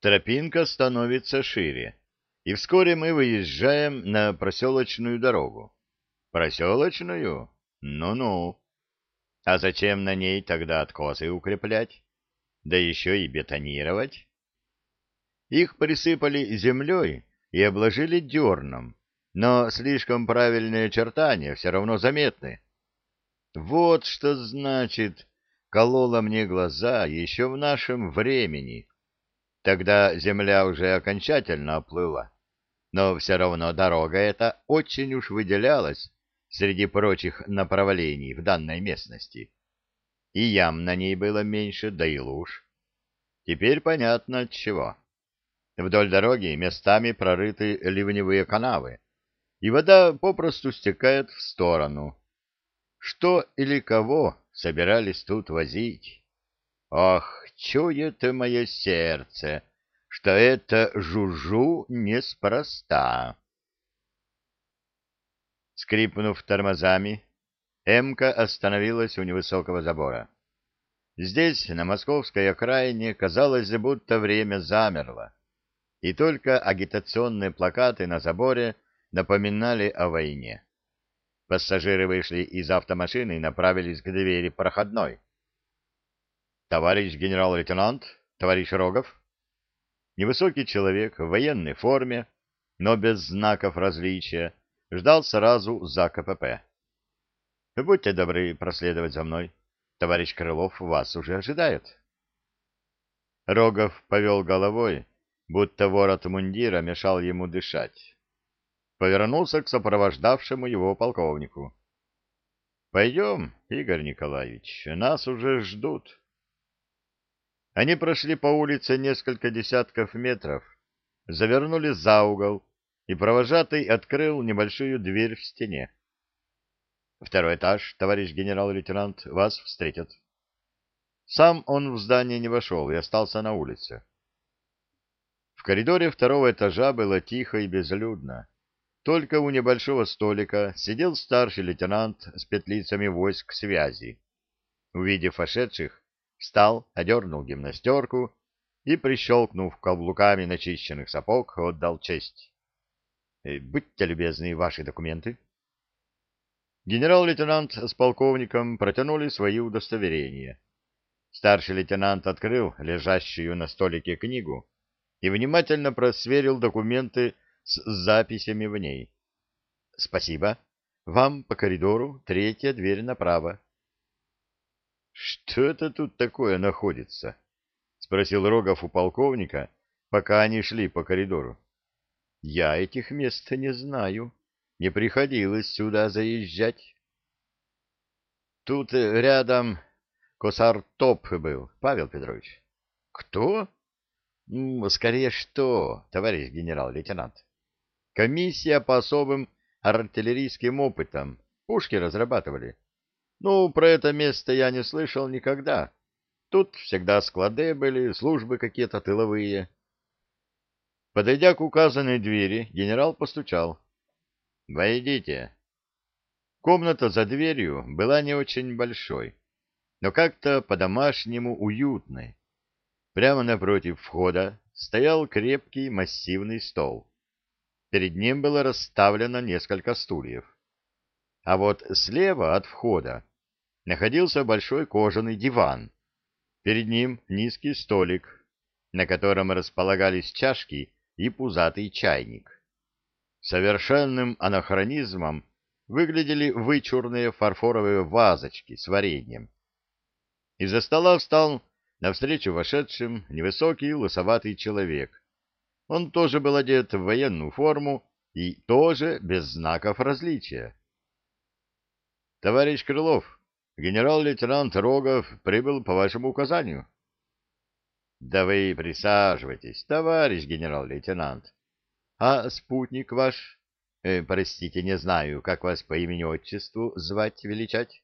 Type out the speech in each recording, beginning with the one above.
Тропинка становится шире, и вскоре мы выезжаем на проселочную дорогу. Проселочную? Ну-ну. А зачем на ней тогда откосы укреплять? Да еще и бетонировать? Их присыпали землей и обложили дерном, но слишком правильные очертания все равно заметны. Вот что значит колола мне глаза еще в нашем времени. Тогда земля уже окончательно оплыла, но все равно дорога эта очень уж выделялась среди прочих направлений в данной местности. И ям на ней было меньше, да и луж. Теперь понятно от чего. Вдоль дороги местами прорыты ливневые канавы, и вода попросту стекает в сторону. Что или кого собирались тут возить? Ох, чует мое сердце, что это жужу неспроста. Скрипнув тормозами, Эмка остановилась у невысокого забора. Здесь, на московской окраине, казалось, будто время замерло, и только агитационные плакаты на заборе напоминали о войне. Пассажиры вышли из автомашины и направились к двери проходной. «Товарищ генерал-лейтенант, товарищ Рогов». Невысокий человек в военной форме, но без знаков различия, ждал сразу за КПП. «Будьте добры проследовать за мной. Товарищ Крылов вас уже ожидает». Рогов повел головой, будто ворот мундира мешал ему дышать. Повернулся к сопровождавшему его полковнику. — Пойдем, Игорь Николаевич, нас уже ждут. Они прошли по улице несколько десятков метров, завернули за угол, и провожатый открыл небольшую дверь в стене. — Второй этаж, товарищ генерал-лейтенант, вас встретят. Сам он в здание не вошел и остался на улице. В коридоре второго этажа было тихо и безлюдно. Только у небольшого столика сидел старший лейтенант с петлицами войск связи. Увидев вошедших, встал, одернул гимнастерку и, прищелкнув каблуками начищенных сапог, отдал честь. «Э, — Будьте любезны, ваши документы. Генерал-лейтенант с полковником протянули свои удостоверения. Старший лейтенант открыл лежащую на столике книгу и внимательно просверил документы с записями в ней. — Спасибо. Вам по коридору третья дверь направо. — Что это тут такое находится? — спросил Рогов у полковника, пока они шли по коридору. — Я этих мест не знаю. Не приходилось сюда заезжать. Тут рядом косар Топ был, Павел Петрович. — Кто? Скорее что, товарищ генерал-лейтенант. Комиссия по особым артиллерийским опытам. Пушки разрабатывали. Ну, про это место я не слышал никогда. Тут всегда склады были, службы какие-то тыловые. Подойдя к указанной двери, генерал постучал. «Войдите». Комната за дверью была не очень большой, но как-то по-домашнему уютной. Прямо напротив входа стоял крепкий массивный стол. Перед ним было расставлено несколько стульев. А вот слева от входа находился большой кожаный диван. Перед ним низкий столик, на котором располагались чашки и пузатый чайник. Совершенным анахронизмом выглядели вычурные фарфоровые вазочки с вареньем. Из-за стола встал навстречу вошедшим невысокий лысоватый человек. Он тоже был одет в военную форму и тоже без знаков различия. — Товарищ Крылов, генерал-лейтенант Рогов прибыл по вашему указанию. — Да вы присаживайтесь, товарищ генерал-лейтенант. А спутник ваш, э, простите, не знаю, как вас по имени-отчеству звать-величать?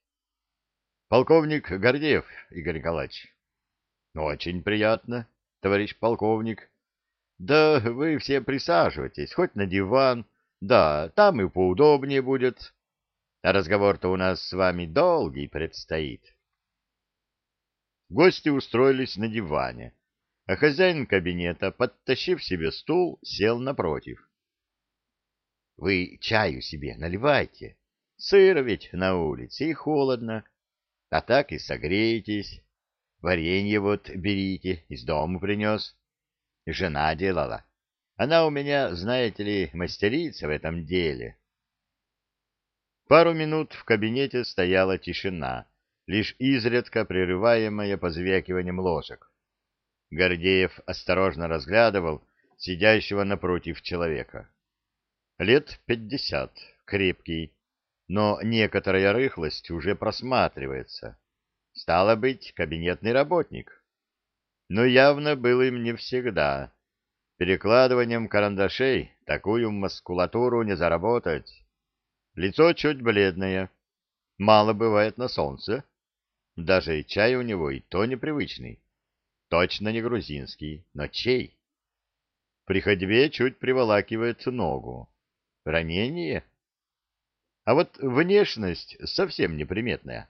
— Полковник Гордеев Игорь Николаевич. Очень приятно, товарищ полковник. Да вы все присаживайтесь, хоть на диван. Да, там и поудобнее будет. Разговор-то у нас с вами долгий предстоит. Гости устроились на диване. а хозяин кабинета, подтащив себе стул, сел напротив. — Вы чаю себе наливайте. Сыро ведь на улице и холодно, а так и согреетесь. Варенье вот берите, из дома принес. Жена делала. Она у меня, знаете ли, мастерица в этом деле. Пару минут в кабинете стояла тишина, лишь изредка прерываемая позвякиванием ложек. Гордеев осторожно разглядывал сидящего напротив человека. Лет пятьдесят, крепкий, но некоторая рыхлость уже просматривается. Стало быть, кабинетный работник. Но явно был им не всегда. Перекладыванием карандашей такую мускулатуру не заработать. Лицо чуть бледное. Мало бывает на солнце. Даже чай у него и то непривычный. Точно не грузинский, но чей? При ходьбе чуть приволакивает ногу. Ранение? А вот внешность совсем неприметная.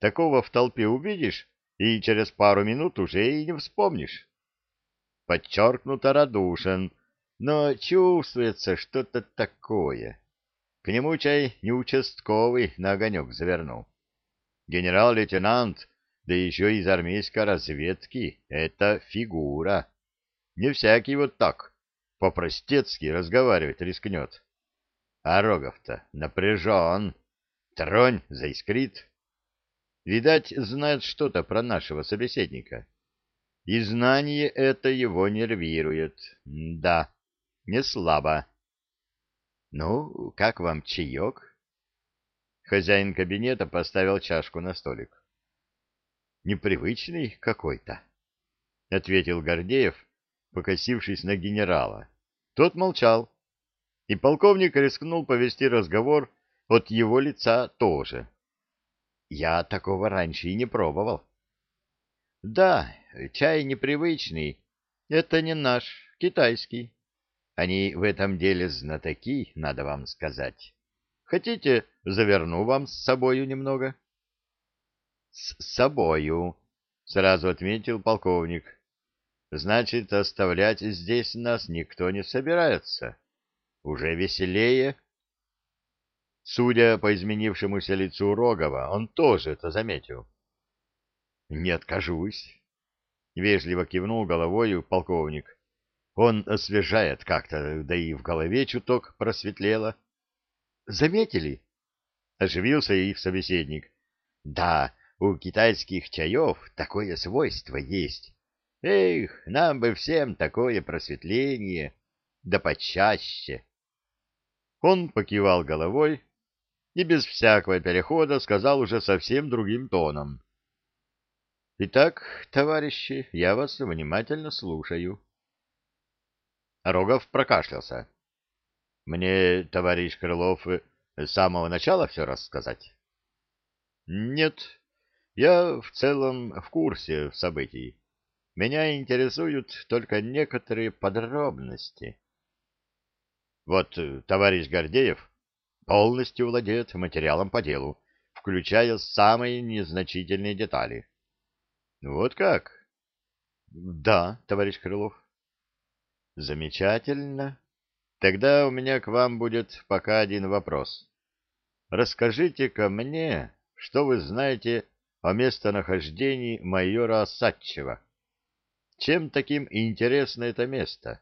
Такого в толпе увидишь, и через пару минут уже и не вспомнишь. Подчеркнуто радушен, но чувствуется что-то такое. К нему чай не участковый на огонек завернул. Генерал-лейтенант, да еще из армейской разведки, это фигура. Не всякий вот так по-простецки разговаривать рискнет. А Рогов-то напряжен, тронь заискрит. Видать, знает что-то про нашего собеседника. И знание это его нервирует. Да, не слабо. Ну, как вам чаек? Хозяин кабинета поставил чашку на столик. Непривычный какой-то, — ответил Гордеев, покосившись на генерала. Тот молчал, и полковник рискнул повести разговор от его лица тоже. Я такого раньше и не пробовал. Да, чай непривычный. Это не наш, китайский. Они в этом деле знатоки, надо вам сказать. Хотите, заверну вам с собою немного? С собою, сразу отметил полковник. Значит, оставлять здесь нас никто не собирается. Уже веселее. Судя по изменившемуся лицу Рогова, он тоже это заметил. — Не откажусь, — вежливо кивнул головою полковник. Он освежает как-то, да и в голове чуток просветлело. — Заметили? — оживился их собеседник. — Да, у китайских чаев такое свойство есть. Эх, нам бы всем такое просветление, да почаще. Он покивал головой, и без всякого перехода сказал уже совсем другим тоном. «Итак, товарищи, я вас внимательно слушаю». Рогов прокашлялся. «Мне, товарищ Крылов, с самого начала все рассказать?» «Нет, я в целом в курсе событий. Меня интересуют только некоторые подробности». «Вот товарищ Гордеев полностью владеет материалом по делу, включая самые незначительные детали. Вот как? Да, товарищ Крылов. Замечательно. Тогда у меня к вам будет пока один вопрос. Расскажите-ка мне, что вы знаете о местонахождении майора Осадчева. Чем таким интересно это место?